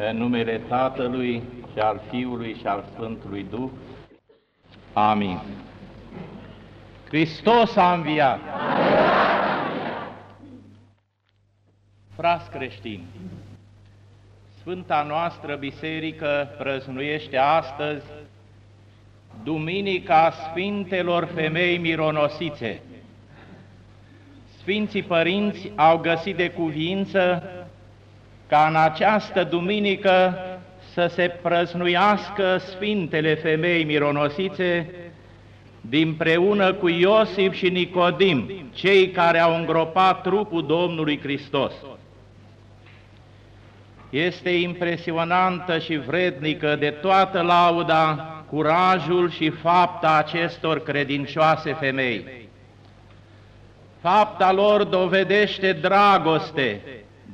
În numele Tatălui și al Fiului și al Sfântului Duh. Amin. Hristos a înviat! Frați creștini, Sfânta noastră Biserică prăznuiește astăzi Duminica Sfintelor Femei Mironosițe. Sfinții Părinți au găsit de cuvință ca în această duminică să se prăznuiască Sfintele Femei Mironosițe dinpreună cu Iosif și Nicodim, cei care au îngropat trupul Domnului Hristos. Este impresionantă și vrednică de toată lauda, curajul și fapta acestor credincioase femei. Fapta lor dovedește dragoste,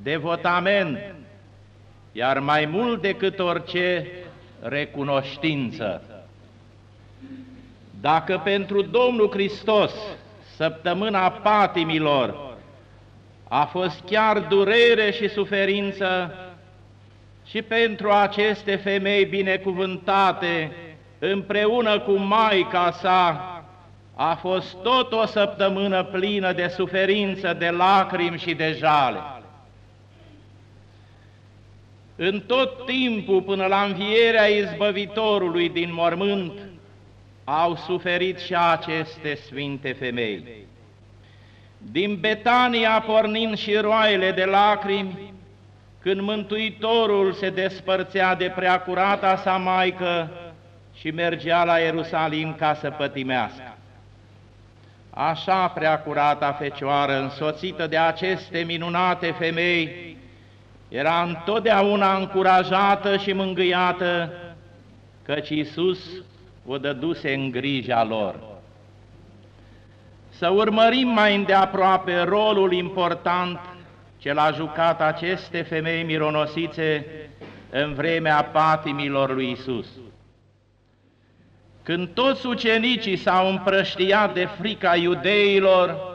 devotament, iar mai mult decât orice, recunoștință. Dacă pentru Domnul Hristos săptămâna patimilor a fost chiar durere și suferință, și pentru aceste femei binecuvântate, împreună cu Maica sa, a fost tot o săptămână plină de suferință, de lacrimi și de jale. În tot timpul până la învierea izbăvitorului din mormânt, au suferit și aceste sfinte femei. Din Betania pornind și roaile de lacrimi, când Mântuitorul se despărțea de preacurata sa Maică și mergea la Ierusalim ca să pătimească. Așa preacurata Fecioară, însoțită de aceste minunate femei, era întotdeauna încurajată și mângâiată, căci Iisus o dăduse în grija lor. Să urmărim mai îndeaproape rolul important ce l-a jucat aceste femei mironosițe în vremea patimilor lui Isus. Când toți ucenicii s-au împrăștiat de frica iudeilor,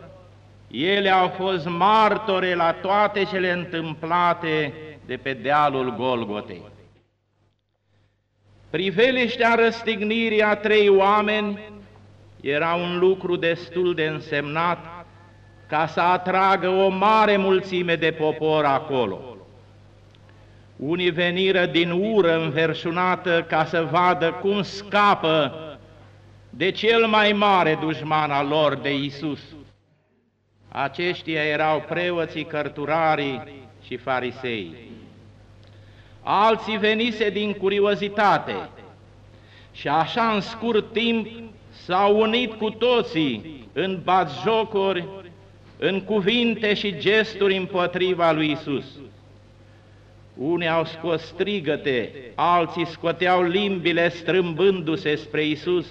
ele au fost martore la toate cele întâmplate de pe dealul Golgotei. Priveliștea răstignirii a trei oameni era un lucru destul de însemnat ca să atragă o mare mulțime de popor acolo. Unii veniră din ură înverșunată ca să vadă cum scapă de cel mai mare dușman al lor, de Isus. Aceștia erau preoții, cărturarii și farisei. Alții venise din curiozitate și așa în scurt timp s-au unit cu toții în batjocuri în cuvinte și gesturi împotriva lui Isus. Unii au scos strigăte, alții scoteau limbile strâmbându-se spre Isus,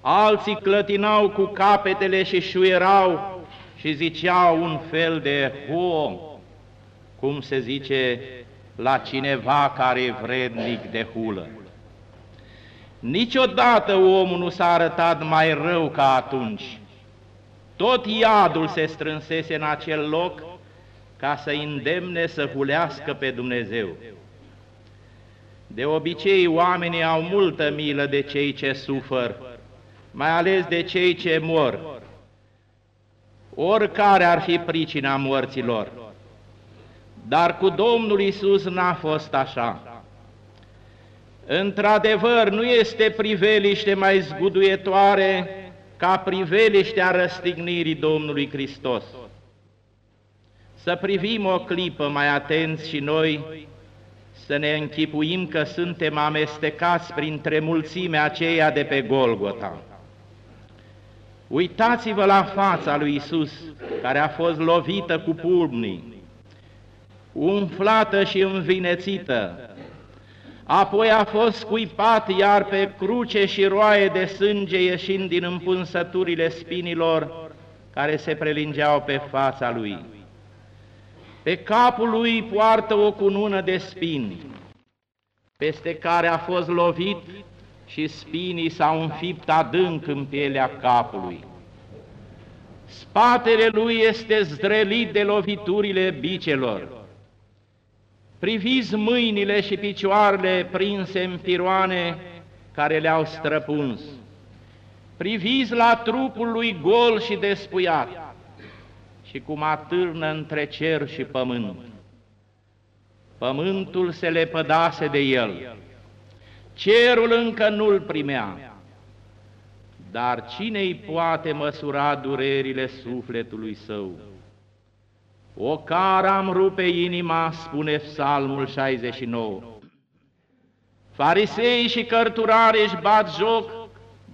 alții clătinau cu capetele și șuierau și ziceau un fel de om, cum se zice la cineva care e vrednic de hulă. Niciodată omul nu s-a arătat mai rău ca atunci, tot iadul se strânsese în acel loc ca să îndemne să hulească pe Dumnezeu. De obicei, oamenii au multă milă de cei ce sufăr, mai ales de cei ce mor, oricare ar fi pricina morților. Dar cu Domnul Isus n-a fost așa. Într-adevăr, nu este priveliște mai zguduietoare ca priveliștea răstignirii Domnului Hristos. Să privim o clipă mai atenți și noi, să ne închipuim că suntem amestecați printre mulțimea aceea de pe Golgota. Uitați-vă la fața lui Isus, care a fost lovită cu pulmnii, umflată și învinețită, apoi a fost scuipat iar pe cruce și roaie de sânge ieșind din împunsăturile spinilor care se prelingeau pe fața lui. Pe capul lui poartă o cunună de spini, peste care a fost lovit și spinii s-au înfipt adânc în pielea capului. Spatele lui este zdrelit de loviturile bicelor, Priviți mâinile și picioarele prinse în piroane care le-au străpuns. Priviți la trupul lui gol și despuiat și cum atârnă între cer și pământ. Pământul se lepădase de el, cerul încă nu-l primea, dar cine îi poate măsura durerile sufletului său? O cara am rupe inima, spune Psalmul 69. Farisei și cărturare își bat joc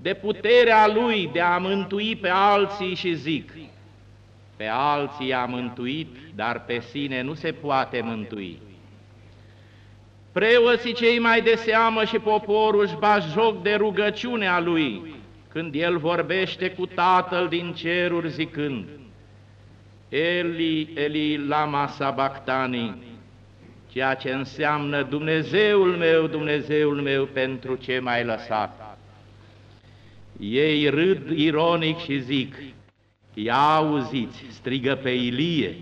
de puterea lui de a mântui pe alții și zic, pe alții a mântuit, dar pe sine nu se poate mântui. Preoții cei mai de seamă și poporul își bat joc de rugăciunea lui, când el vorbește cu Tatăl din ceruri zicând, Eli, Eli, lama sabactani, ceea ce înseamnă Dumnezeul meu, Dumnezeul meu, pentru ce m-ai lăsat. Ei râd ironic și zic, ia auziți, strigă pe Ilie,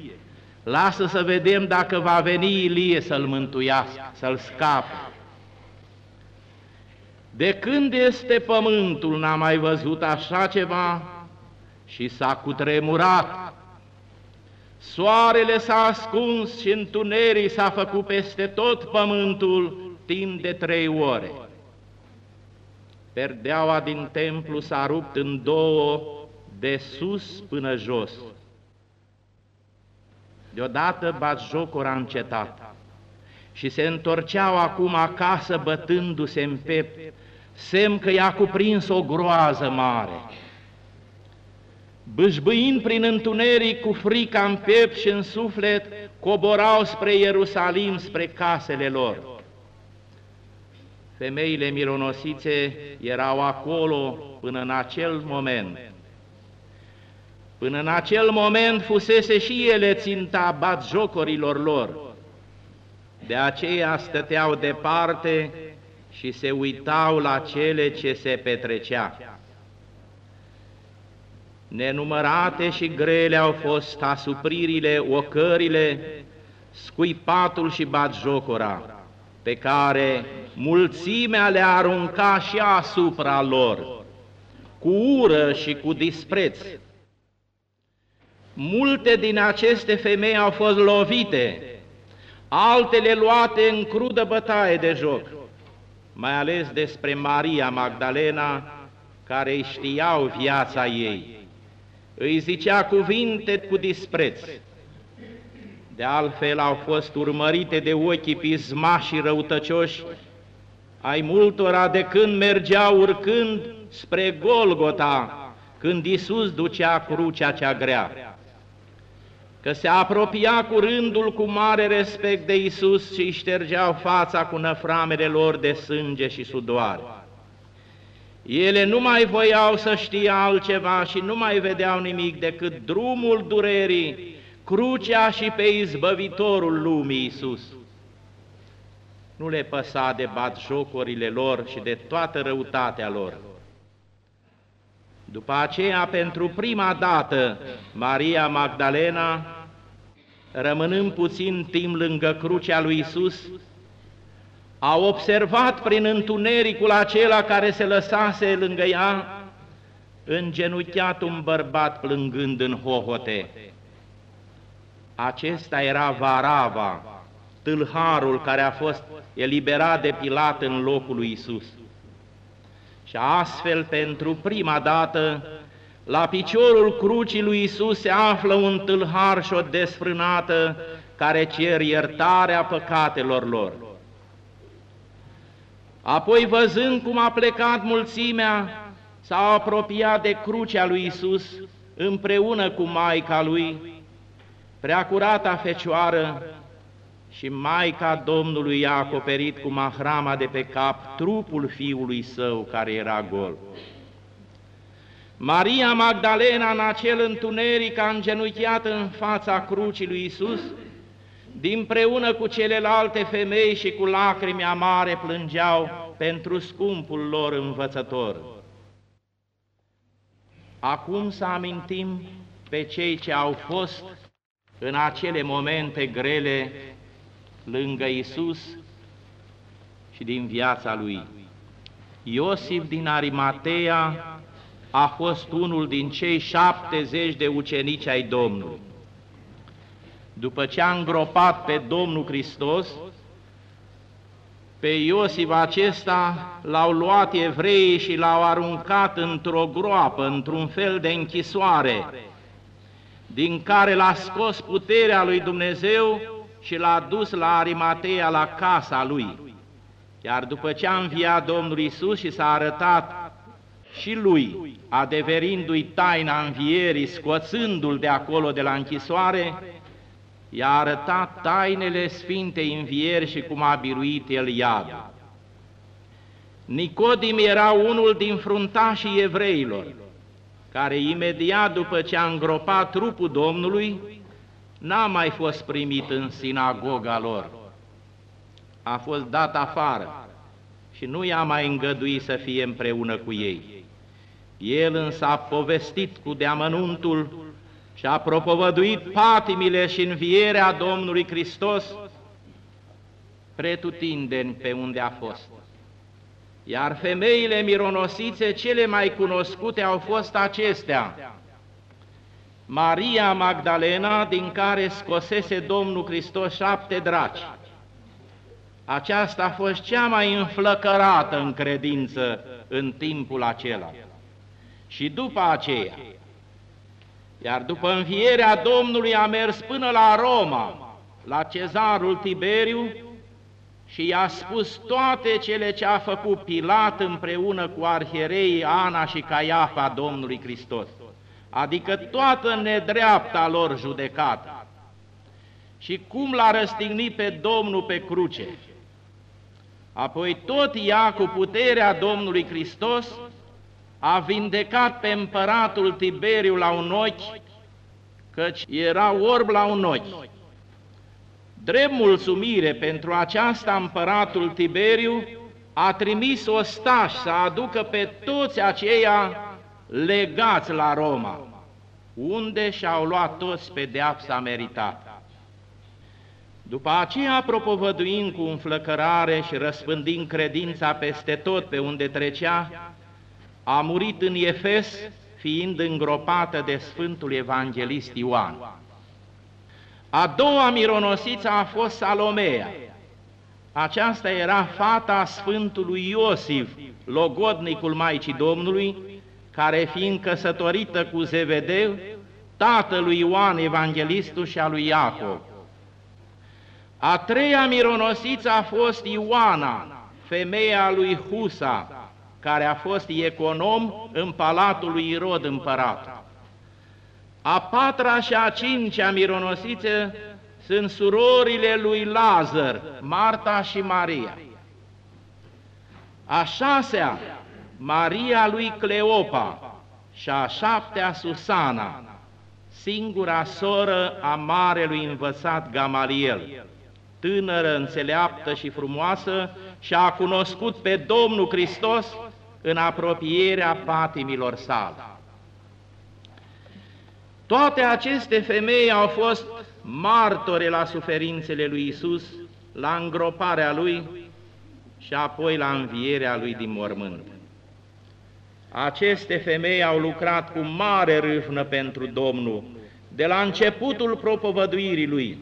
lasă să vedem dacă va veni Ilie să-l mântuiască, să-l scape. De când este pământul n-a mai văzut așa ceva și s-a cutremurat. Soarele s-a ascuns și întuneric s-a făcut peste tot pământul timp de trei ore. Perdeaua din templu s-a rupt în două, de sus până jos. Deodată batjocul a încetat și se întorceau acum acasă bătându-se în pept, semn că i-a cuprins o groază mare. Bâșbâind prin întuneric cu frica în piept și în suflet, coborau spre Ierusalim, spre casele lor. Femeile mironosițe erau acolo până în acel moment. Până în acel moment fusese și ele ținta bat jocorilor lor. De aceea stăteau departe și se uitau la cele ce se petrecea. Nenumărate și grele au fost asupririle, ocările, scuipatul și batjocora, pe care mulțimea le arunca și asupra lor, cu ură și cu dispreț. Multe din aceste femei au fost lovite, altele luate în crudă bătaie de joc mai ales despre Maria Magdalena, care îi știau viața ei. Îi zicea cuvinte cu dispreț. De altfel au fost urmărite de ochii pismași și răutăcioși ai multora de când mergeau urcând spre Golgota, când Isus ducea crucea cea grea că se apropia cu rândul cu mare respect de Isus și îi ștergeau fața cu năframele lor de sânge și sudoare. Ele nu mai voiau să știe altceva și nu mai vedeau nimic decât drumul durerii, crucea și pe izbăvitorul lumii Isus. Nu le păsa de bat jocurile lor și de toată răutatea lor. După aceea, pentru prima dată, Maria Magdalena, rămânând puțin timp lângă crucea lui Isus, a observat prin întunericul acela care se lăsase lângă ea, îngenuchiat un bărbat plângând în hohote. Acesta era Varava, tâlharul care a fost eliberat de Pilat în locul lui Isus. Și astfel, pentru prima dată, la piciorul crucii lui Isus se află un tâlhar și o desfrânată care cer iertarea păcatelor lor. Apoi, văzând cum a plecat mulțimea, s-a apropiat de crucea lui Isus împreună cu Maica lui, preacurata Fecioară, și Maica Domnului a acoperit cu mahrama de pe cap trupul fiului său care era gol. Maria Magdalena, în acel întuneric, a îngenuchiat în fața crucii lui Isus, dinpreună cu celelalte femei și cu lacrimi amare plângeau pentru scumpul lor învățător. Acum să amintim pe cei ce au fost în acele momente grele lângă Isus și din viața lui. Iosif din Arimatea a fost unul din cei 70 de ucenici ai Domnului. După ce a îngropat pe Domnul Hristos, pe Iosif acesta l-au luat evreii și l-au aruncat într-o groapă, într-un fel de închisoare, din care l-a scos puterea lui Dumnezeu și l-a dus la Arimatea, la casa lui. Iar după ce a înviat Domnul Isus și s-a arătat și lui, adeverindu-i taina învierii, scoțându-l de acolo de la închisoare, i-a arătat tainele Sfintei Învieri și cum a biruit el iadul. Nicodim era unul din fruntașii evreilor, care imediat după ce a îngropat trupul Domnului, n-a mai fost primit în sinagoga lor. A fost dat afară și nu i-a mai îngăduit să fie împreună cu ei. El însă a povestit cu deamănuntul și a propovăduit patimile și învierea Domnului Hristos pretutindeni pe unde a fost. Iar femeile mironosițe cele mai cunoscute au fost acestea. Maria Magdalena, din care scosese Domnul Hristos șapte draci. Aceasta a fost cea mai înflăcărată în credință în timpul acela. Și după aceea, iar după învierea Domnului a mers până la Roma, la cezarul Tiberiu, și i-a spus toate cele ce a făcut Pilat împreună cu arhiereii Ana și Caiafa Domnului Hristos, adică toată nedreapta lor judecată. Și cum l-a răstignit pe Domnul pe cruce. Apoi tot ea, cu puterea Domnului Hristos, a vindecat pe împăratul Tiberiu la un ochi, căci era orb la un ochi. Drept mulțumire pentru aceasta împăratul Tiberiu a trimis ostași să aducă pe toți aceia legați la Roma, unde și-au luat toți pedeapsa meritată. După aceea, propovăduind cu înflăcărare și răspândind credința peste tot pe unde trecea, a murit în Efes, fiind îngropată de Sfântul Evanghelist Ioan. A doua mironosiță a fost Salomea. Aceasta era fata Sfântului Iosif, logodnicul Maicii Domnului, care fiind căsătorită cu Zevedeu, tatălui Ioan Evanghelistul și a lui Iacov. A treia mironosiță a fost Ioana, femeia lui Husa, care a fost econom în palatul lui Irod împărat. A patra și a cincea mironosițe sunt surorile lui Lazar, Marta și Maria. A șasea, Maria lui Cleopa și a șaptea, Susana, singura soră a marelui învățat Gamaliel, tânără, înțeleaptă și frumoasă, și a cunoscut pe Domnul Hristos în apropierea patimilor sale. Toate aceste femei au fost martore la suferințele lui Isus, la îngroparea lui și apoi la învierea lui din mormânt. Aceste femei au lucrat cu mare râvnă pentru Domnul, de la începutul propovăduirii lui,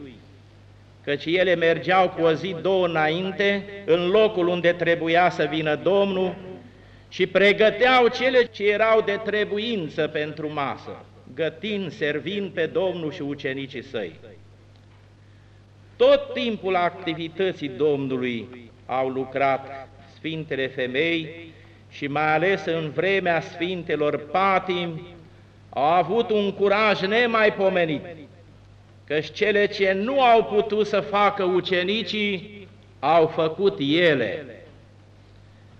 căci ele mergeau cu o zi, două înainte, în locul unde trebuia să vină Domnul și pregăteau cele ce erau de trebuință pentru masă, gătind, servind pe Domnul și ucenicii săi. Tot timpul activității Domnului au lucrat Sfintele Femei și mai ales în vremea Sfintelor Patim au avut un curaj nemaipomenit, căci cele ce nu au putut să facă ucenicii, au făcut ele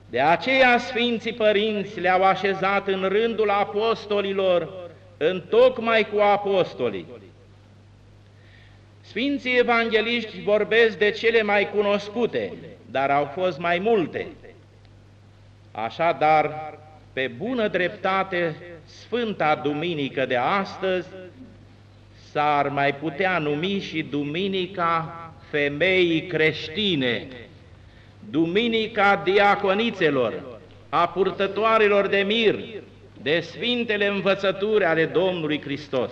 de aceea Sfinții Părinți le-au așezat în rândul apostolilor, în tocmai cu apostolii. Sfinții evangeliști vorbesc de cele mai cunoscute, dar au fost mai multe. Așadar, pe bună dreptate, Sfânta Duminică de astăzi s-ar mai putea numi și Duminica femeii creștine, Duminica Diaconițelor, a purtătoarelor de mir, de sfintele învățături ale Domnului Hristos.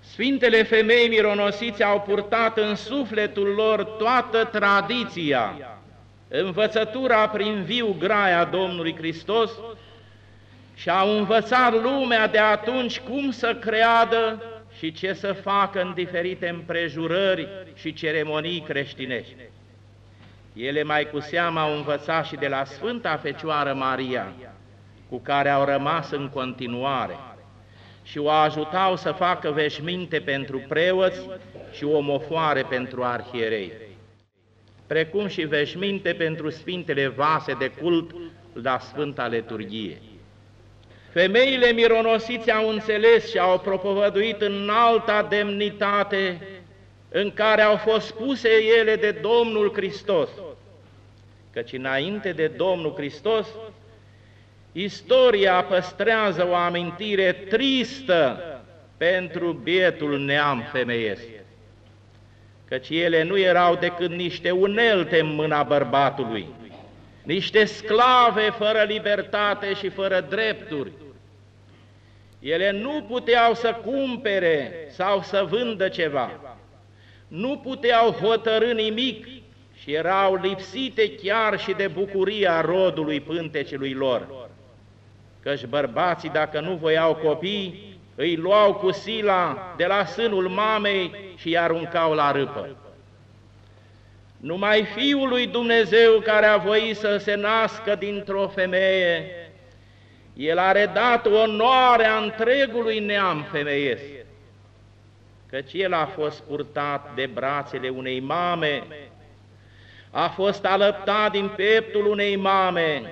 Sfintele femei mironosiți au purtat în sufletul lor toată tradiția, învățătura prin viu graia Domnului Hristos și au învățat lumea de atunci cum să creadă și ce să facă în diferite împrejurări și ceremonii creștinești. Ele mai cu seamă au învățat și de la Sfânta Fecioară Maria, cu care au rămas în continuare și o ajutau să facă veșminte pentru preoți și omofoare pentru arhierei, precum și veșminte pentru sfintele vase de cult la Sfânta Leturghie. Femeile mironosiți au înțeles și au propovăduit în alta demnitate în care au fost puse ele de Domnul Hristos, căci înainte de Domnul Hristos, istoria păstrează o amintire tristă pentru bietul neam femeiesc, căci ele nu erau decât niște unelte în mâna bărbatului, niște sclave fără libertate și fără drepturi. Ele nu puteau să cumpere sau să vândă ceva, nu puteau hotărâ nimic și erau lipsite chiar și de bucuria rodului pântecelui lor. Căci bărbații, dacă nu voiau copii, îi luau cu sila de la sânul mamei și îi aruncau la râpă. Numai Fiul lui Dumnezeu care a voit să se nască dintr-o femeie, El a redat onoarea întregului neam femeiesc, căci El a fost purtat de brațele unei mame, a fost alăptat din peptul unei mame,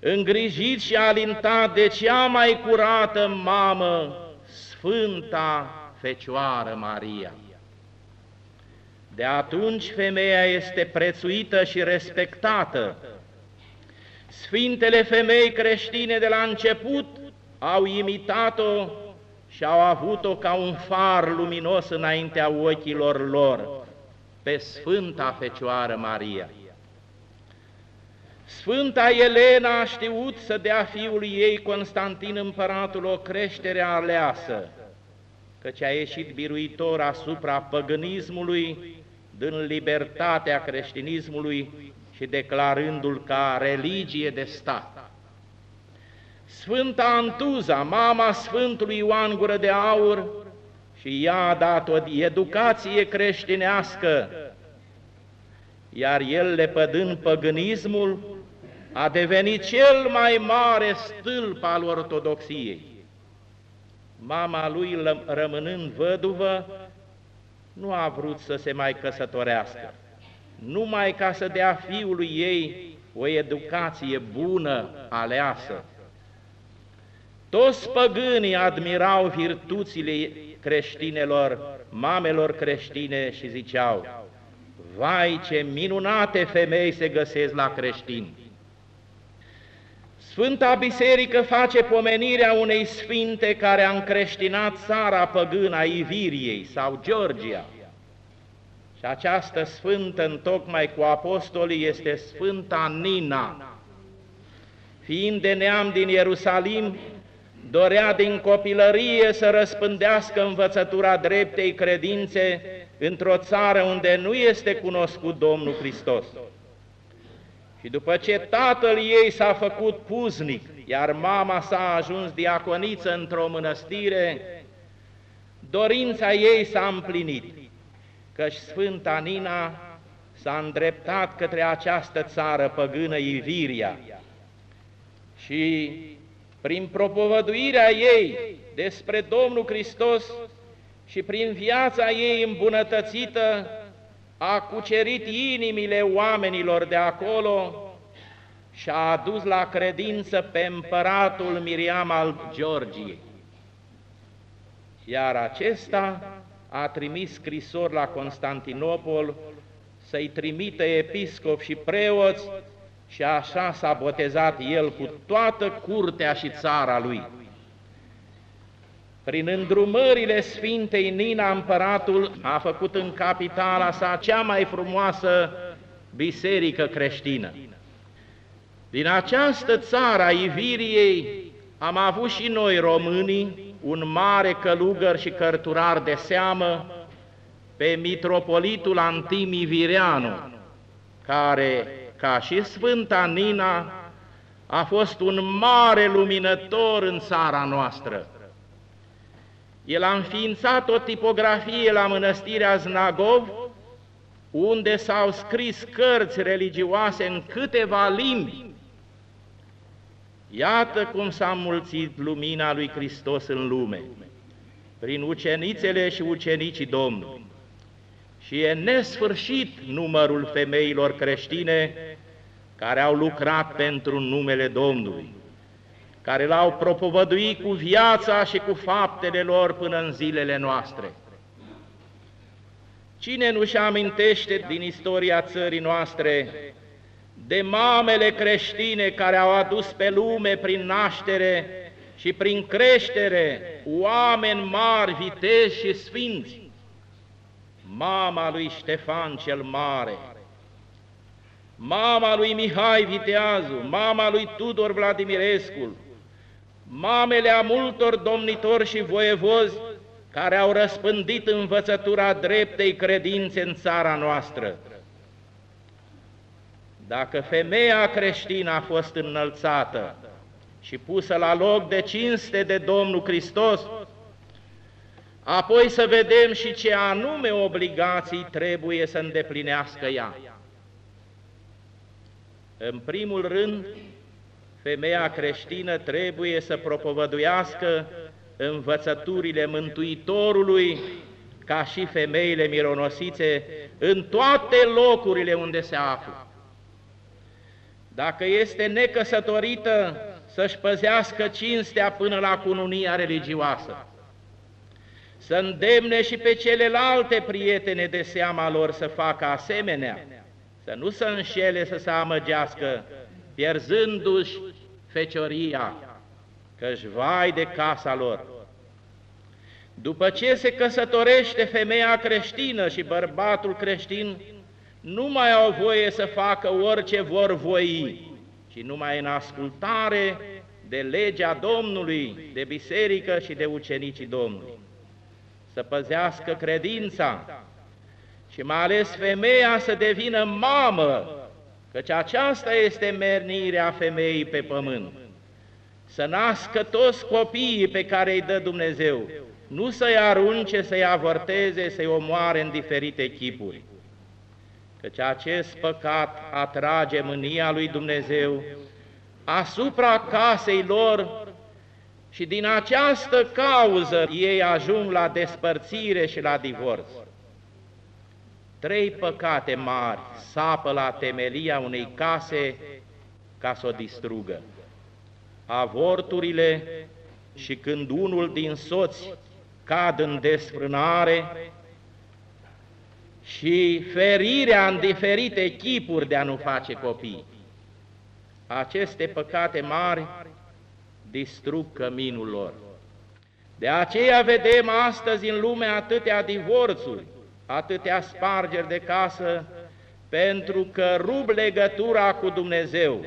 îngrijit și alintat de cea mai curată mamă, Sfânta Fecioară Maria. De atunci femeia este prețuită și respectată. Sfintele femei creștine de la început au imitat-o și au avut-o ca un far luminos înaintea ochilor lor pe Sfânta Fecioară Maria. Sfânta Elena a știut să dea fiului ei Constantin împăratul o creștere aleasă, căci a ieșit biruitor asupra păgânismului, dând libertatea creștinismului și declarându-l ca religie de stat. Sfânta Antuza, mama Sfântului Ioan Gură de Aur, și ea a dat o educație creștinească, iar el, lepădând păgânismul, a devenit cel mai mare stâlp al ortodoxiei. Mama lui, rămânând văduvă, nu a vrut să se mai căsătorească, numai ca să dea fiului ei o educație bună, aleasă. Toți păgânii admirau virtuțile creștinelor, mamelor creștine și ziceau, Vai, ce minunate femei se găsesc la creștini! Sfânta Biserică face pomenirea unei sfinte care a încreștinat țara păgână a Iviriei sau Georgia. Și această sfântă, întocmai cu apostolii, este Sfânta Nina. Fiind de neam din Ierusalim, dorea din copilărie să răspândească învățătura dreptei credințe într-o țară unde nu este cunoscut Domnul Hristos. Și după ce tatăl ei s-a făcut puznic, iar mama s-a ajuns diaconiță într-o mănăstire, dorința ei s-a împlinit, căci Sfânta Nina s-a îndreptat către această țară păgână Iviria. Și prin propovăduirea ei despre Domnul Hristos și prin viața ei îmbunătățită, a cucerit inimile oamenilor de acolo și a adus la credință pe împăratul Miriam al Georgiei. Iar acesta a trimis scrisori la Constantinopol să-i trimită episcop și preoți și așa s-a botezat el cu toată curtea și țara lui. Prin îndrumările Sfintei Nina, împăratul a făcut în capitala sa cea mai frumoasă biserică creștină. Din această țară a Iviriei am avut și noi românii un mare călugăr și cărturar de seamă pe mitropolitul Antimi Vireanu, care, ca și Sfânta Nina, a fost un mare luminător în țara noastră. El a înființat o tipografie la mănăstirea Znagov, unde s-au scris cărți religioase în câteva limbi. Iată cum s-a mulțit lumina lui Hristos în lume, prin ucenițele și ucenicii Domnului. Și e nesfârșit numărul femeilor creștine care au lucrat pentru numele Domnului, care l-au propovăduit cu viața și cu faptele lor până în zilele noastre. Cine nu-și amintește din istoria țării noastre de mamele creștine care au adus pe lume prin naștere și prin creștere oameni mari, viteji și sfinți, mama lui Ștefan cel Mare, mama lui Mihai Viteazu, mama lui Tudor Vladimirescu, mamele a multor domnitori și voievozi care au răspândit învățătura dreptei credințe în țara noastră. Dacă femeia creștină a fost înălțată și pusă la loc de cinste de Domnul Hristos, apoi să vedem și ce anume obligații trebuie să îndeplinească ea. În primul rând, femeia creștină trebuie să propovăduiască învățăturile Mântuitorului ca și femeile mironosițe în toate locurile unde se află. Dacă este necăsătorită, să-și păzească cinstea până la cununia religioasă. Să îndemne și pe celelalte prietene de seama lor să facă asemenea, să nu se înșele să se amăgească, pierzându-și fecioria, că-și vai de casa lor. După ce se căsătorește femeia creștină și bărbatul creștin, nu mai au voie să facă orice vor voi, ci numai în ascultare de legea Domnului, de biserică și de ucenicii Domnului. Să păzească credința și mai ales femeia să devină mamă, căci aceasta este mernirea femeii pe pământ. Să nască toți copiii pe care îi dă Dumnezeu, nu să-i arunce, să-i avorteze, să-i omoare în diferite chipuri căci acest păcat atrage mânia lui Dumnezeu asupra casei lor și din această cauză ei ajung la despărțire și la divorț. Trei păcate mari sapă la temelia unei case ca să o distrugă. Avorturile și când unul din soți cad în desfrânare, și ferirea în diferite chipuri de a nu face copii. Aceste păcate mari distrug căminul lor. De aceea vedem astăzi în lume atâtea divorțuri, atâtea spargeri de casă, pentru că rup legătura cu Dumnezeu.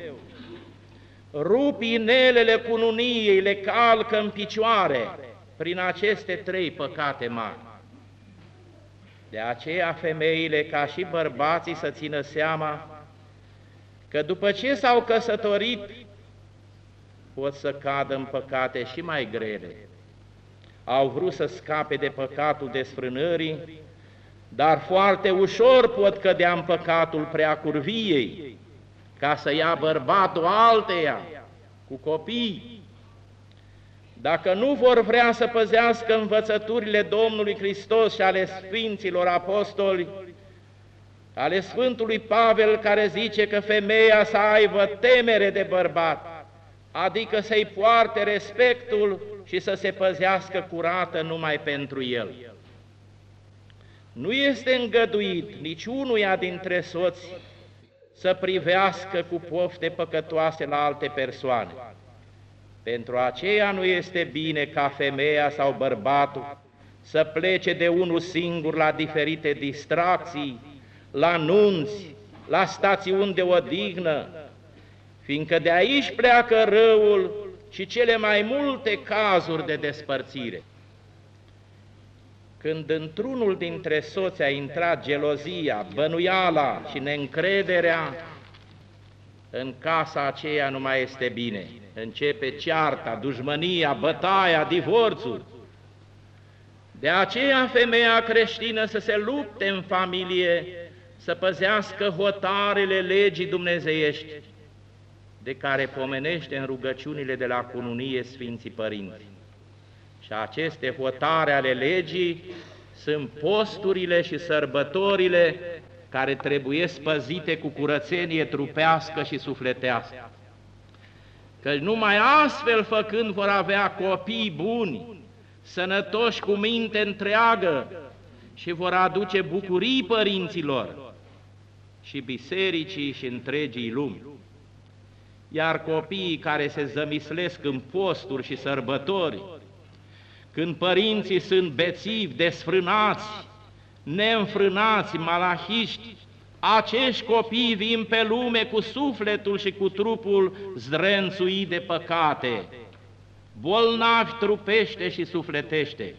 Rup inelele cununiei, le calcă în picioare prin aceste trei păcate mari. De aceea femeile, ca și bărbații, să țină seama că după ce s-au căsătorit, pot să cadă în păcate și mai grele. Au vrut să scape de păcatul desfrânării, dar foarte ușor pot cădea în păcatul preacurviei, ca să ia bărbatul alteia, cu copii, dacă nu vor vrea să păzească învățăturile Domnului Hristos și ale Sfinților Apostoli, ale Sfântului Pavel care zice că femeia să aibă temere de bărbat, adică să-i poarte respectul și să se păzească curată numai pentru el. Nu este îngăduit nici unuia dintre soți să privească cu pofte păcătoase la alte persoane Pentru aceea nu este bine ca femeia sau bărbatul să plece de unul singur la diferite distracții, la nunți, la stațiuni de odihnă, fiindcă de aici pleacă răul și cele mai multe cazuri de despărțire. Când într-unul dintre soți a intrat gelozia, bănuiala și neîncrederea, în casa aceea nu mai este bine. Începe cearta, dușmănia, bătaia, divorțul. De aceea femeia creștină să se lupte în familie, să păzească hotarele legii dumnezeiești, de care pomenește în rugăciunile de la cununie Sfinții Părinți. Și aceste hotare ale legii sunt posturile și sărbătorile care trebuie spăzite cu curățenie trupească și sufletească. Că numai astfel făcând vor avea copii buni, sănătoși cu minte întreagă și vor aduce bucurii părinților și bisericii și întregii lumi. Iar copiii care se zămislesc în posturi și sărbători, când părinții sunt bețivi, desfrânați, neînfrânați, malahiști, acești copii vin pe lume cu sufletul și cu trupul zdrențuit de păcate, bolnavi trupește și sufletește,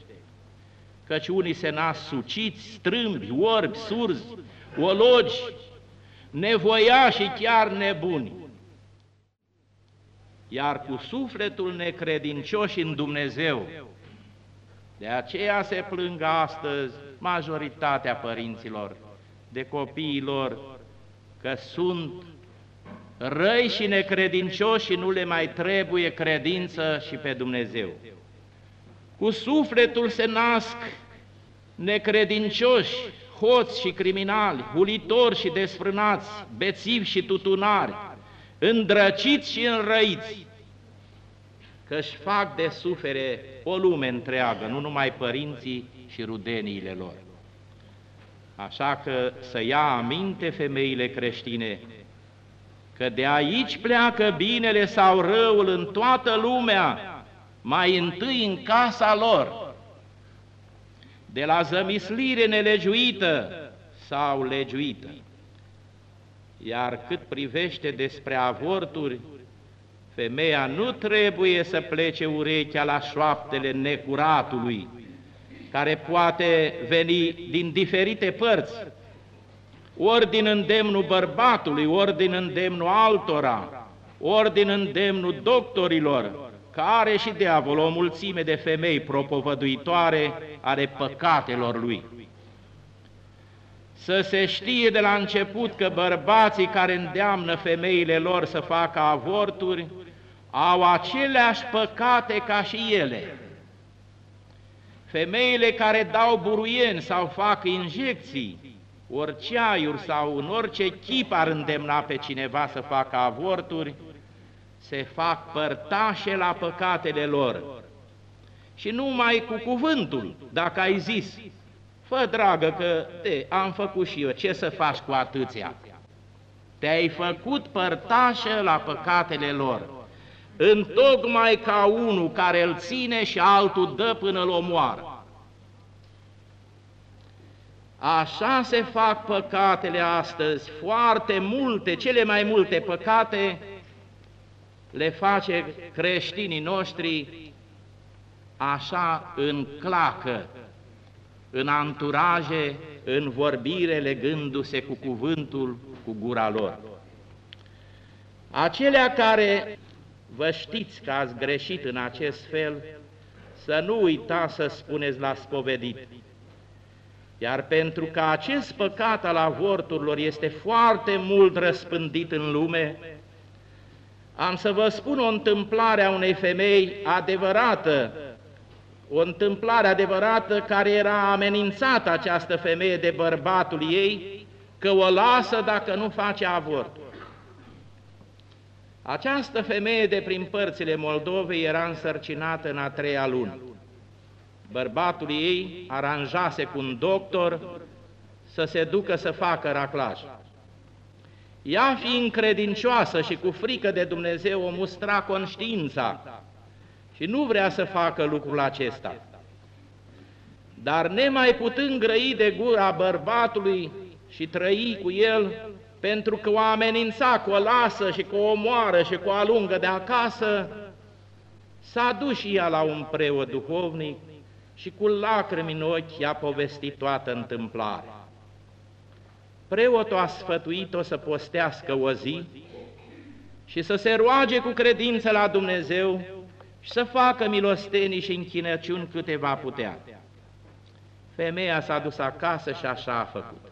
căci unii se nasc suciți, strâmbi, orbi, surzi, ologi, nevoia și chiar nebuni. Iar cu sufletul necredincios în Dumnezeu, de aceea se plâng astăzi majoritatea părinților de copiilor că sunt răi și necredincioși și nu le mai trebuie credință și pe Dumnezeu. Cu sufletul se nasc necredincioși, hoți și criminali, hulitori și desfrânați, bețivi și tutunari, îndrăciți și înrăiți, că își fac de sufere o lume întreagă, nu numai părinții și rudeniile lor. Așa că să ia aminte femeile creștine, că de aici pleacă binele sau răul în toată lumea, mai întâi în casa lor, de la zămislire nelegiuită sau legiuită. Iar cât privește despre avorturi, femeia nu trebuie să plece urechea la șoaptele necuratului, care poate veni din diferite părți, ori din îndemnul bărbatului, ori din îndemnul altora, ori din îndemnul doctorilor, care și diavol o mulțime de femei propovăduitoare ale păcatelor lui. Să se știe de la început că bărbații care îndeamnă femeile lor să facă avorturi au aceleași păcate ca și ele. Femeile care dau buruieni sau fac injecții, ori ceaiuri sau în orice chip ar îndemna pe cineva să facă avorturi, se fac părtașe la păcatele lor. Și numai cu cuvântul, dacă ai zis, fă dragă că te, am făcut și eu, ce să faci cu atâția? Te-ai făcut părtașă la păcatele lor întocmai ca unul care îl ține și altul dă până îl omoară. Așa se fac păcatele astăzi, foarte multe, cele mai multe păcate le face creștinii noștri așa în clacă, în anturaje, în vorbire, legându-se cu cuvântul, cu gura lor. Acelea care vă știți că ați greșit în acest fel, să nu uitați să spuneți la spovedit. Iar pentru că acest păcat al avorturilor este foarte mult răspândit în lume, am să vă spun o întâmplare a unei femei adevărată, o întâmplare adevărată care era amenințată această femeie de bărbatul ei, că o lasă dacă nu face avort. Această femeie de prin părțile Moldovei era însărcinată în a treia lună. Bărbatul ei aranjase cu un doctor să se ducă să facă raclaj. Ea fiind credincioasă și cu frică de Dumnezeu o mustra conștiința și nu vrea să facă lucrul acesta. Dar nemai putând grăi de gura bărbatului și trăi cu el, pentru că o amenința cu o lasă și cu o omoară și cu o alungă de acasă, s-a dus și ea la un preot duhovnic și cu lacrimi în ochi i-a povestit toată întâmplarea. Preotul a sfătuit-o să postească o zi și să se roage cu credință la Dumnezeu și să facă milostenii și închinăciuni câte va putea. Femeia s-a dus acasă și așa a făcut.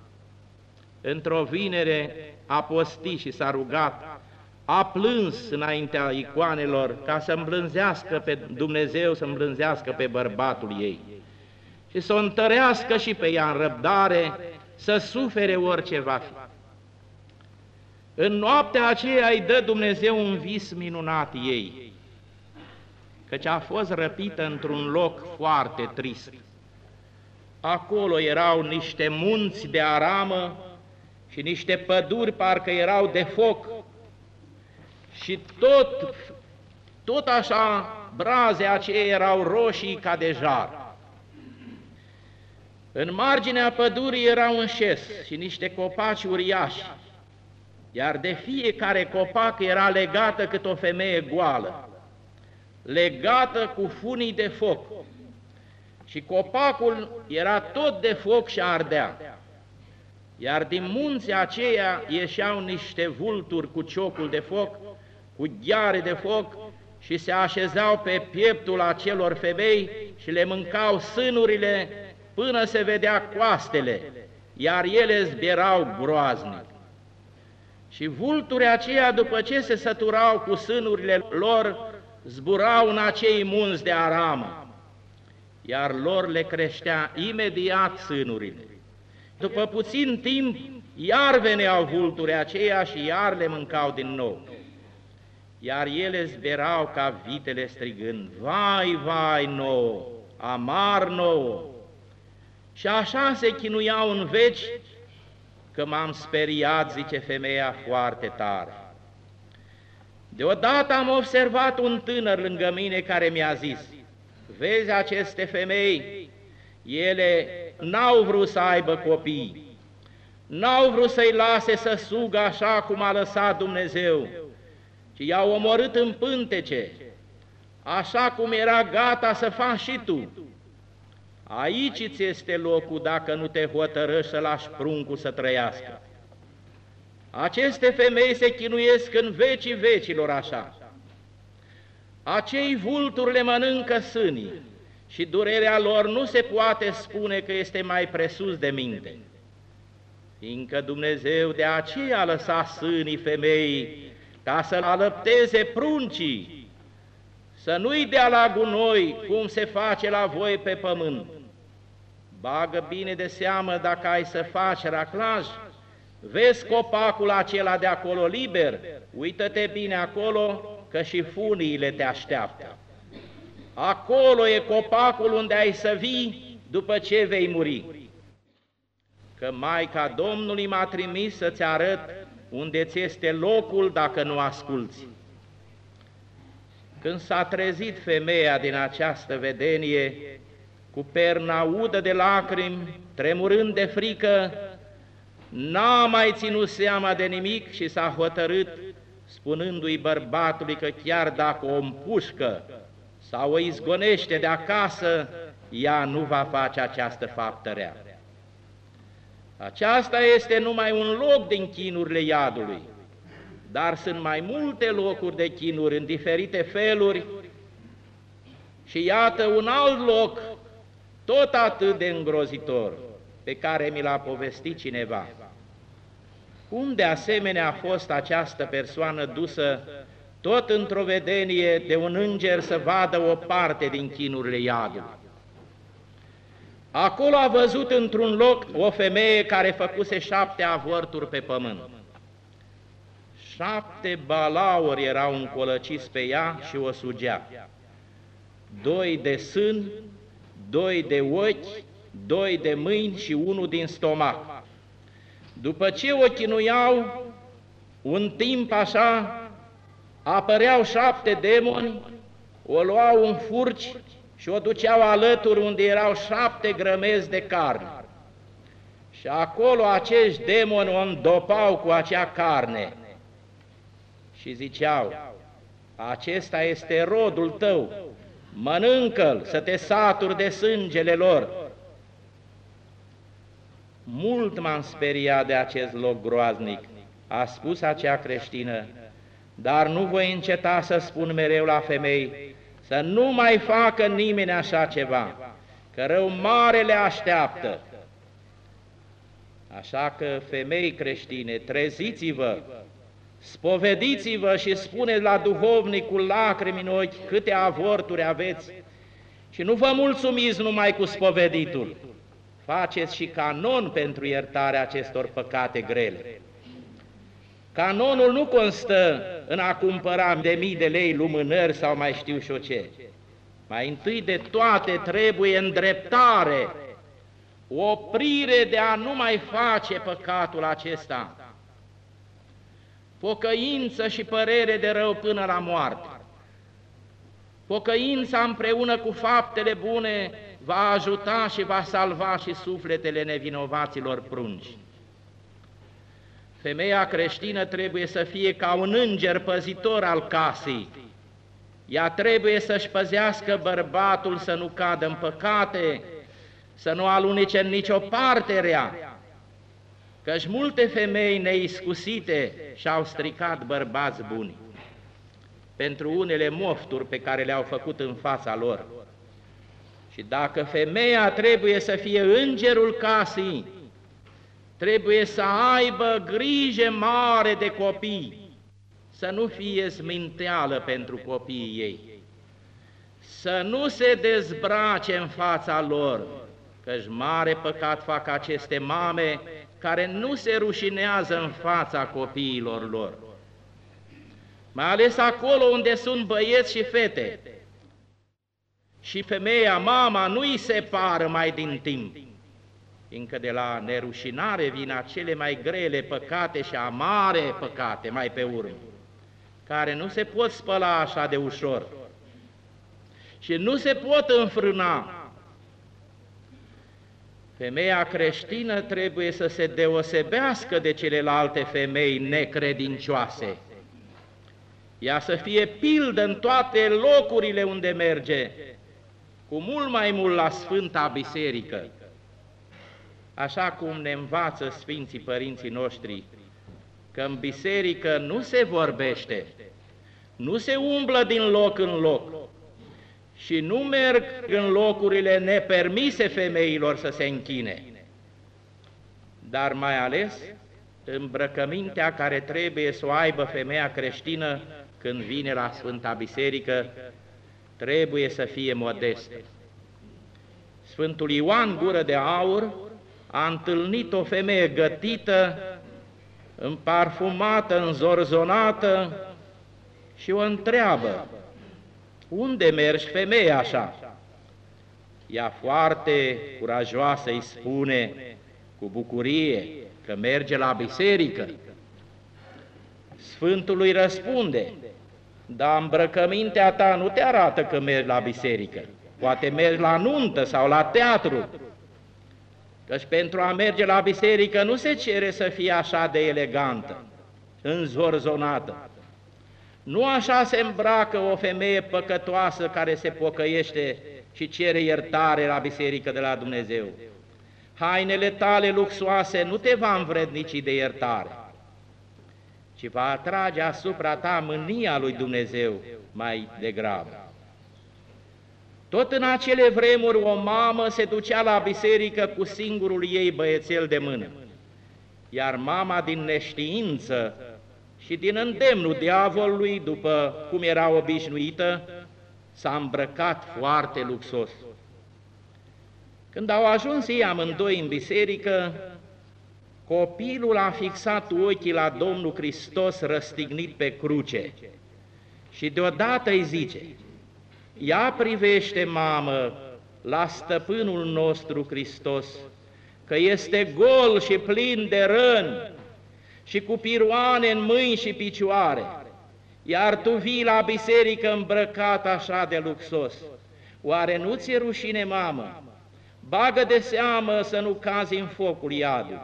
Într-o vinere a postit și s-a rugat, a plâns înaintea icoanelor ca să îmblânzească pe Dumnezeu, să îmblânzească pe bărbatul ei și să o întărească și pe ea în răbdare, să sufere orice va fi. În noaptea aceea îi dă Dumnezeu un vis minunat ei, căci a fost răpită într-un loc foarte trist. Acolo erau niște munți de aramă și niște păduri parcă erau de foc și tot, tot așa braze aceia erau roșii ca de jar. În marginea pădurii era un șes și niște copaci uriași, iar de fiecare copac era legată cât o femeie goală, legată cu funii de foc. Și copacul era tot de foc și ardea. Iar din munții aceia ieșeau niște vulturi cu ciocul de foc, cu gheare de foc și se așezau pe pieptul acelor femei și le mâncau sânurile până se vedea coastele, iar ele zbierau groaznic. Și vulturi aceia, după ce se săturau cu sânurile lor, zburau în acei munți de aramă, iar lor le creștea imediat sânurile. După puțin timp, iar veneau vulturi aceia și iar le mâncau din nou. Iar ele zberau ca vitele strigând, Vai, vai nouă, amar nouă! Și așa se chinuiau în veci, că m-am speriat, zice femeia foarte tare. Deodată am observat un tânăr lângă mine care mi-a zis, Vezi aceste femei, ele n-au vrut să aibă copii, n-au vrut să-i lase să sugă așa cum a lăsat Dumnezeu, ci i-au omorât în pântece, așa cum era gata să faci și tu. Aici ți este locul dacă nu te hotărăști să lași pruncul să trăiască. Aceste femei se chinuiesc în vecii vecilor așa. Acei vulturi le mănâncă sânii și durerea lor nu se poate spune că este mai presus de minte. Fiindcă Dumnezeu de aceea a lăsat sânii femeii ca să alăpteze pruncii, să nu-i dea la gunoi cum se face la voi pe pământ. Bagă bine de seamă dacă ai să faci raclaj, vezi copacul acela de acolo liber, uită-te bine acolo că și funiile te așteaptă. Acolo e copacul unde ai să vii după ce vei muri. Că Maica Domnului m-a trimis să-ți arăt unde ți este locul dacă nu asculți. Când s-a trezit femeia din această vedenie, cu perna udă de lacrimi, tremurând de frică, n-a mai ținut seama de nimic și s-a hotărât, spunându-i bărbatului că chiar dacă o împușcă sau o izgonește de acasă, ea nu va face această faptă rea. Aceasta este numai un loc din chinurile iadului, dar sunt mai multe locuri de chinuri în diferite feluri și iată un alt loc tot atât de îngrozitor pe care mi l-a povestit cineva. Cum de asemenea a fost această persoană dusă tot într-o vedenie de un înger să vadă o parte din chinurile iadului? Acolo a văzut într-un loc o femeie care făcuse șapte avorturi pe pământ. Șapte balauri erau încolăciți pe ea și o sugea. Doi de sân, doi de ochi, doi de mâini și unul din stomac. După ce o chinuiau, un timp așa, apăreau șapte demoni, o luau în furci și o duceau alături unde erau șapte grămezi de carne. Și acolo acești demoni o îndopau cu acea carne și ziceau, acesta este rodul tău, mănâncă-l să te saturi de sângele lor. Mult m-am speriat de acest loc groaznic, a spus acea creștină, dar nu voi înceta să spun mereu la femei, să nu mai facă nimeni așa ceva, că rău mare le așteaptă. Așa că, femei creștine, treziți-vă, spovediți-vă și spuneți la duhovnic cu lacrimi în ochi câte avorturi aveți și nu vă mulțumiți numai cu spoveditul, faceți și canon pentru iertarea acestor păcate grele. Canonul nu constă în a cumpăra de mii de lei lumânări sau mai știu și ce. Mai întâi de toate trebuie îndreptare, oprire de a nu mai face păcatul acesta, pocăință și părere de rău până la moarte. Pocăința împreună cu faptele bune va ajuta și va salva și sufletele nevinovaților prunci. Femeia creștină trebuie să fie ca un înger păzitor al casei. Ea trebuie să-și păzească bărbatul să nu cadă în păcate, să nu alunece în nicio parte rea, căci multe femei neiscusite și-au stricat bărbați buni pentru unele mofturi pe care le-au făcut în fața lor. Și dacă femeia trebuie să fie îngerul casei, trebuie să aibă grijă mare de copii, să nu fie sminteală pentru copiii ei, să nu se dezbrace în fața lor, căci mare păcat fac aceste mame care nu se rușinează în fața copiilor lor. Mai ales acolo unde sunt băieți și fete. Și femeia, mama, nu-i separă mai din timp fiindcă de la nerușinare vin acele mai grele păcate și amare păcate mai pe urmă, care nu se pot spăla așa de ușor și nu se pot înfrâna. Femeia creștină trebuie să se deosebească de celelalte femei necredincioase. Ea să fie pildă în toate locurile unde merge, cu mult mai mult la Sfânta Biserică așa cum ne învață Sfinții Părinții noștri, că în biserică nu se vorbește, nu se umblă din loc în loc și nu merg în locurile nepermise femeilor să se închine, dar mai ales îmbrăcămintea care trebuie să o aibă femeia creștină când vine la Sfânta Biserică, trebuie să fie modestă. Sfântul Ioan Gură de Aur a întâlnit o femeie gătită, împarfumată, înzorzonată și o întreabă, unde mergi femeie așa? Ea foarte curajoasă îi spune cu bucurie că merge la biserică. Sfântul îi răspunde, dar îmbrăcămintea ta nu te arată că mergi la biserică, poate mergi la nuntă sau la teatru, Căci pentru a merge la biserică nu se cere să fie așa de elegantă, înzorzonată. Nu așa se îmbracă o femeie păcătoasă care se pocăiește și cere iertare la biserică de la Dumnezeu. Hainele tale luxoase nu te va învrednici de iertare, ci va atrage asupra ta mânia lui Dumnezeu mai degrabă. Tot în acele vremuri o mamă se ducea la biserică cu singurul ei băiețel de mână, iar mama din neștiință și din îndemnul diavolului, după cum era obișnuită, s-a îmbrăcat foarte luxos. Când au ajuns ei amândoi în biserică, copilul a fixat ochii la Domnul Hristos răstignit pe cruce și deodată îi zice, Ia privește, mamă, la stăpânul nostru Hristos, că este gol și plin de răni și cu piroane în mâini și picioare. iar tu vii la biserică îmbrăcat așa de luxos. Oare nu ți-e rușine, mamă? Bagă de seamă să nu cazi în focul iadului.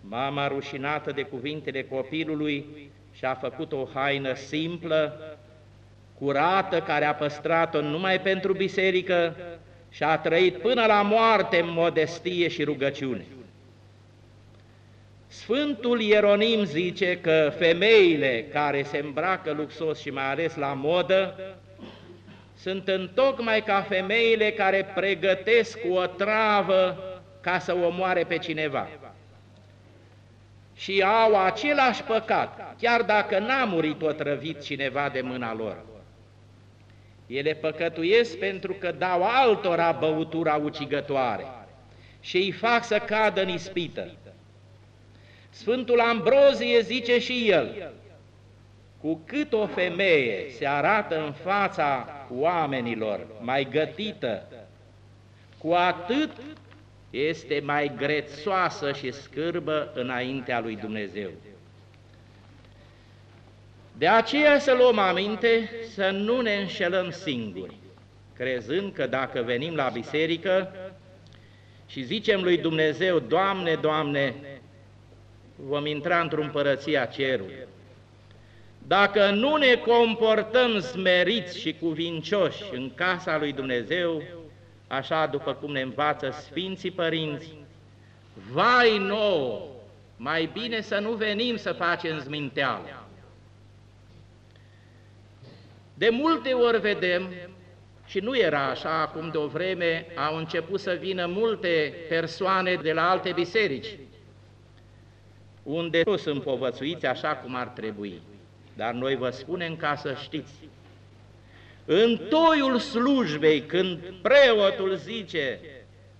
Mama, rușinată de cuvintele copilului, și-a făcut o haină simplă, curată, care a păstrat-o numai pentru biserică și a trăit până la moarte în modestie și rugăciune. Sfântul Ieronim zice că femeile care se îmbracă luxos și mai ales la modă, sunt întocmai ca femeile care pregătesc o travă ca să omoare pe cineva. Și au același păcat, chiar dacă n-a murit otrăvit cineva de mâna lor. Ele păcătuiesc pentru că dau altora băutura ucigătoare și îi fac să cadă în ispită. Sfântul Ambrozie zice și el, cu cât o femeie se arată în fața oamenilor mai gătită, cu atât este mai grețoasă și scârbă înaintea lui Dumnezeu. De aceea să luăm aminte să nu ne înșelăm singuri, crezând că dacă venim la biserică și zicem lui Dumnezeu, Doamne, Doamne, vom intra într-o împărăție a cerului. Dacă nu ne comportăm smeriți și cuvincioși în casa lui Dumnezeu, așa după cum ne învață Sfinții Părinți, vai nouă, mai bine să nu venim să facem zminteală. De multe ori vedem, și nu era așa acum de o vreme, au început să vină multe persoane de la alte biserici, unde nu sunt povățuiți așa cum ar trebui. Dar noi vă spunem ca să știți, în toiul slujbei, când preotul zice,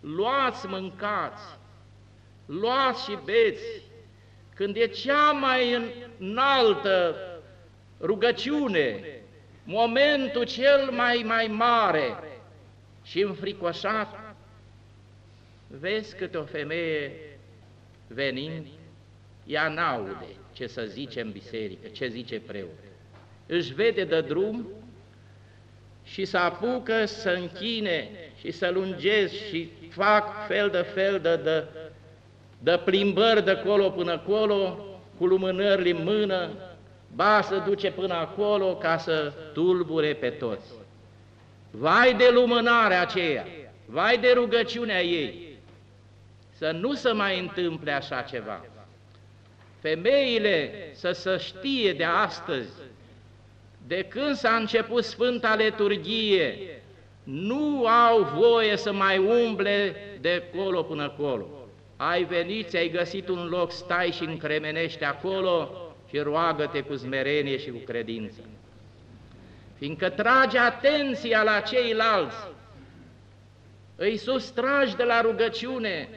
luați, mâncați, luați și beți, când e cea mai înaltă rugăciune, momentul cel mai, mai mare și înfricoșat, vezi câte o femeie venind, ea n-aude ce să zice în biserică, ce zice preot. Își vede de drum și să apucă să închine și să lungesc și fac fel de fel de, de, de plimbări de colo până acolo, cu lumânările în mână, ba să duce până acolo ca să tulbure pe toți. Vai de lumânarea aceea, vai de rugăciunea ei, să nu se mai întâmple așa ceva. Femeile să se știe de astăzi de când s-a început Sfânta Leturghie, nu au voie să mai umble de colo până acolo. Ai venit, ți-ai găsit un loc, stai și încremenești acolo și roagă-te cu smerenie și cu credință. Fiindcă trage atenția la ceilalți, îi sustragi de la rugăciune,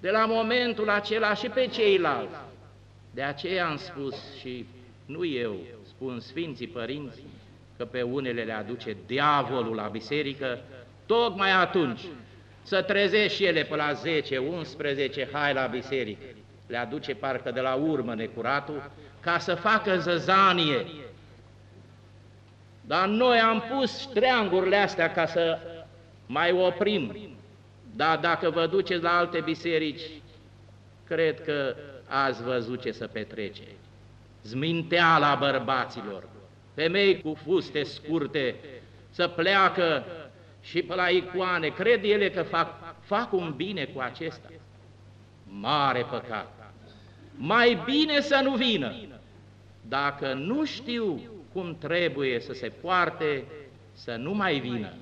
de la momentul acela și pe ceilalți. De aceea am spus și nu eu, spun Sfinții Părinți că pe unele le aduce diavolul la biserică, tocmai atunci să trezești și ele pe la 10, 11, hai la biserică. Le aduce parcă de la urmă necuratul, ca să facă zăzanie. Dar noi am pus ștreangurile astea ca să mai oprim. Dar dacă vă duceți la alte biserici, cred că ați văzut ce să petrece zminteala bărbaților, femei cu fuste scurte, să pleacă și pe la icoane, cred ele că fac, fac un bine cu acesta. Mare păcat! Mai bine să nu vină. Dacă nu știu cum trebuie să se poarte, să nu mai vină.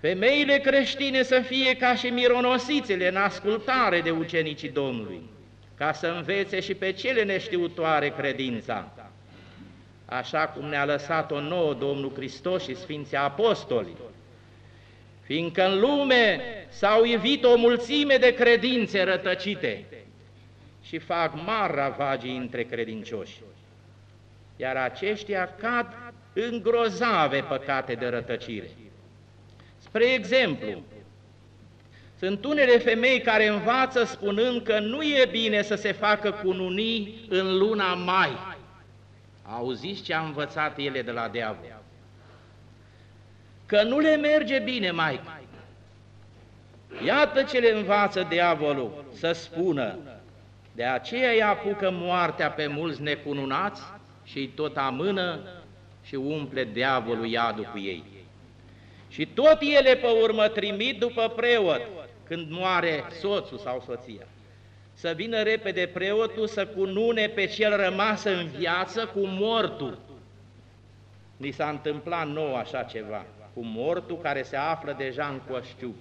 Femeile creștine să fie ca și mironosițele în ascultare de ucenicii Domnului ca să învețe și pe cele neștiutoare credința, așa cum ne-a lăsat-o nouă Domnul Hristos și Sfinții Apostoli, fiindcă în lume s-au ivit o mulțime de credințe rătăcite și fac mari ravagii între credincioși, iar aceștia cad în grozave păcate de rătăcire. Spre exemplu, sunt unele femei care învață spunând că nu e bine să se facă cununii în luna mai, Auziți ce a învățat ele de la diavol? Că nu le merge bine, mai. Iată ce le învață diavolul să spună, de aceea îi apucă moartea pe mulți necununați și îi tot amână și umple diavolul iadul cu ei. Și tot ele pe urmă trimit după preot, când moare soțul sau soția. Să vină repede preotul să cunune pe cel rămas în viață cu mortul. Ni s-a întâmplat nou așa ceva, cu mortul care se află deja în coșciuc.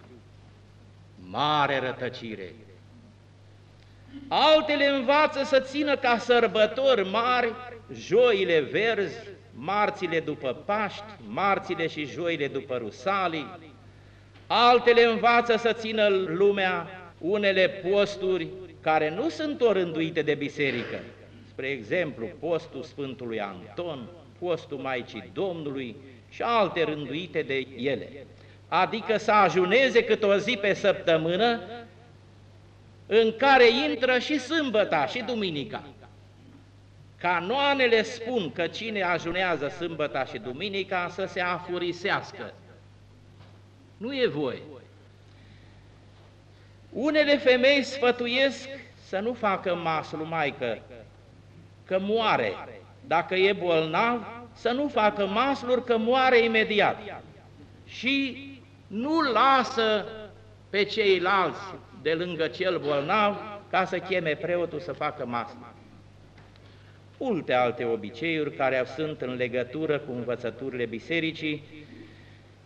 Mare rătăcire. Altele învață să țină ca sărbători mari joile verzi, marțile după Paști, marțile și joile după Rusalii, altele învață să țină lumea unele posturi care nu sunt orânduite de biserică, spre exemplu postul Sfântului Anton, postul Maicii Domnului și alte rânduite de ele, adică să ajuneze cât o zi pe săptămână în care intră și sâmbăta și duminica. Canoanele spun că cine ajunează sâmbăta și duminica să se afurisească. Nu e voie. Unele femei sfătuiesc să nu facă masul maică, că moare. Dacă e bolnav, să nu facă masluri, că moare imediat. Și nu lasă pe ceilalți de lângă cel bolnav ca să cheme preotul să facă masluri multe alte obiceiuri care sunt în legătură cu învățăturile bisericii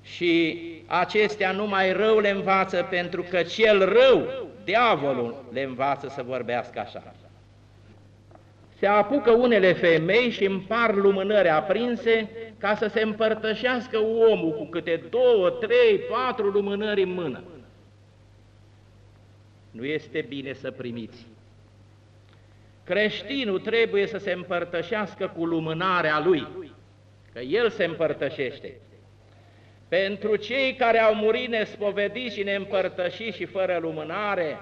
și acestea numai rău le învață pentru că cel rău, diavolul, le învață să vorbească așa. Se apucă unele femei și împar lumânări aprinse ca să se împărtășească omul cu câte două, trei, patru lumânări în mână. Nu este bine să primiți Creștinul trebuie să se împărtășească cu lumânarea lui, că el se împărtășește. Pentru cei care au murit nespovediți și neîmpărtășiți și fără lumânare,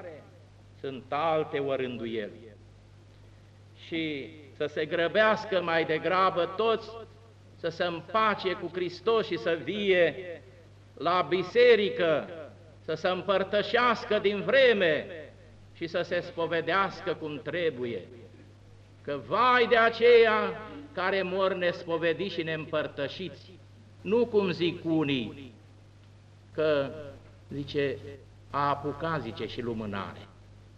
sunt alte orânduieli. Și să se grăbească mai degrabă toți să se împace cu Hristos și să vie la biserică, să se împărtășească din vreme, și să se spovedească cum trebuie. Că vai de aceea care mor nespovediți și neîmpărtășiți, nu cum zic unii, că, zice, a apucat, zice, și lumânare.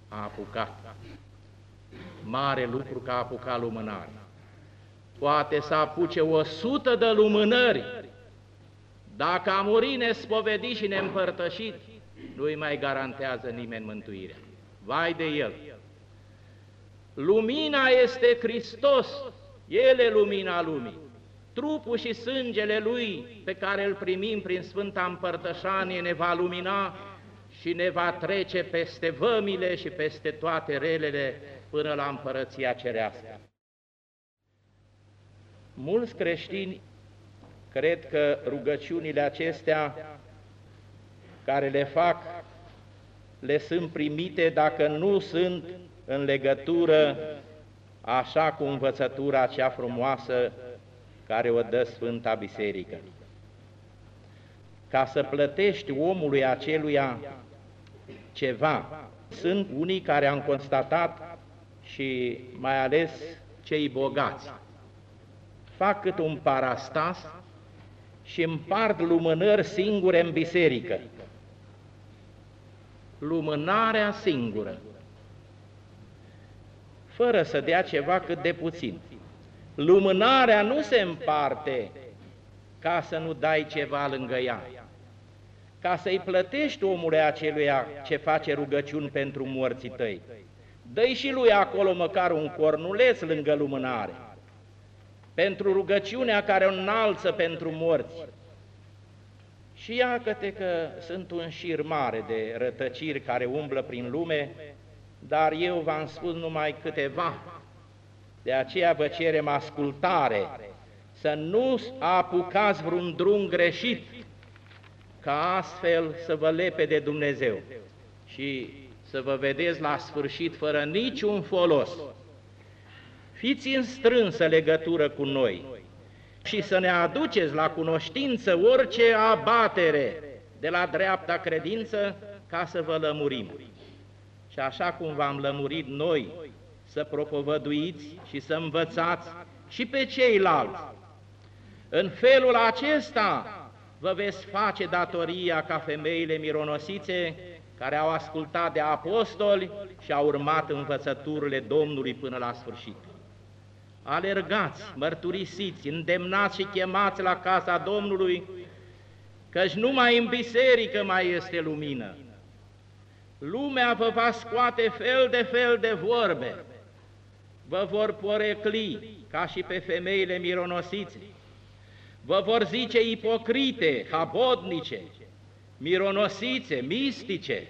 A apucat. Mare lucru că a apucat lumânare. Poate să apuce o sută de lumânări. Dacă a murit nespovedit și neîmpărtășit, nu-i mai garantează nimeni mântuirea vai de el. Lumina este Hristos, El e lumina lumii. Trupul și sângele Lui pe care îl primim prin Sfânta Împărtășanie ne va lumina și ne va trece peste vămile și peste toate relele până la Împărăția Cerească. Mulți creștini cred că rugăciunile acestea care le fac le sunt primite dacă nu sunt în legătură așa cu învățătura cea frumoasă care o dă Sfânta Biserică. Ca să plătești omului aceluia ceva, sunt unii care am constatat și mai ales cei bogați. Fac cât un parastas și împart lumânări singure în biserică lumânarea singură, fără să dea ceva cât de puțin. Lumânarea nu se împarte ca să nu dai ceva lângă ea, ca să-i plătești omului aceluia ce face rugăciuni pentru morții tăi. dă și lui acolo măcar un cornuleț lângă lumânare, pentru rugăciunea care o înalță pentru morți, și iată-te că sunt un șir mare de rătăciri care umblă prin lume, dar eu v-am spus numai câteva. De aceea vă cerem ascultare, să nu apucați vreun drum greșit, ca astfel să vă lepe de Dumnezeu și să vă vedeți la sfârșit fără niciun folos. fiți în strânsă legătură cu noi și să ne aduceți la cunoștință orice abatere de la dreapta credință ca să vă lămurim. Și așa cum v-am lămurit noi să propovăduiți și să învățați și pe ceilalți. În felul acesta vă veți face datoria ca femeile mironosițe care au ascultat de apostoli și au urmat învățăturile Domnului până la sfârșit. Alergați, mărturisiți, îndemnați și chemați la casa Domnului, căci numai în biserică mai este lumină. Lumea vă va scoate fel de fel de vorbe, vă vor porecli ca și pe femeile mironosițe, vă vor zice ipocrite, habodnice, mironosițe, mistice,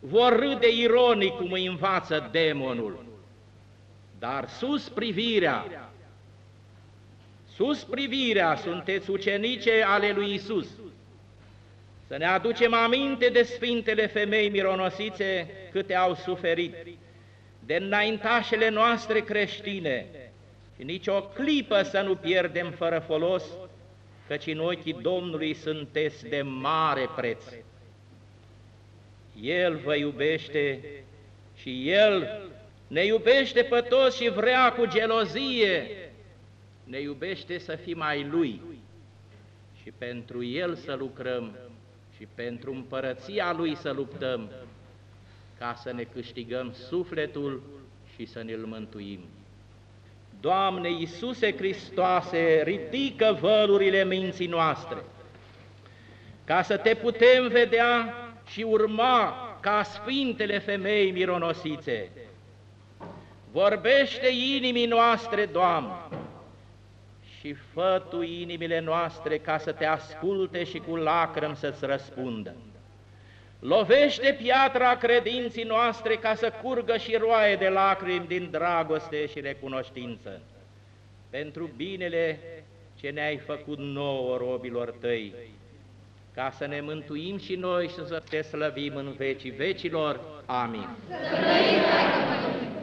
vor râde ironic cum îi învață demonul, dar sus privirea, sus privirea, sunteți ucenice ale lui Isus. Să ne aducem aminte de Sfintele Femei mironosițe câte au suferit, de înaintașele noastre creștine și nici o clipă să nu pierdem fără folos, căci în ochii Domnului sunteți de mare preț. El vă iubește și El ne iubește pe toți și vrea cu gelozie, ne iubește să fim ai Lui și pentru El să lucrăm și pentru împărăția Lui să luptăm, ca să ne câștigăm sufletul și să ne-L mântuim. Doamne Iisuse Hristoase, ridică vălurile minții noastre, ca să Te putem vedea și urma ca Sfintele Femei mironosițe. Vorbește inimii noastre, Doamne, și fă Tu inimile noastre ca să Te asculte și cu lacrimi să-ți răspundă. Lovește piatra credinții noastre ca să curgă și roaie de lacrimi din dragoste și recunoștință. Pentru binele ce ne-ai făcut nouă, robilor tăi, ca să ne mântuim și noi și să te slăvim în vecii vecilor. Amin. Să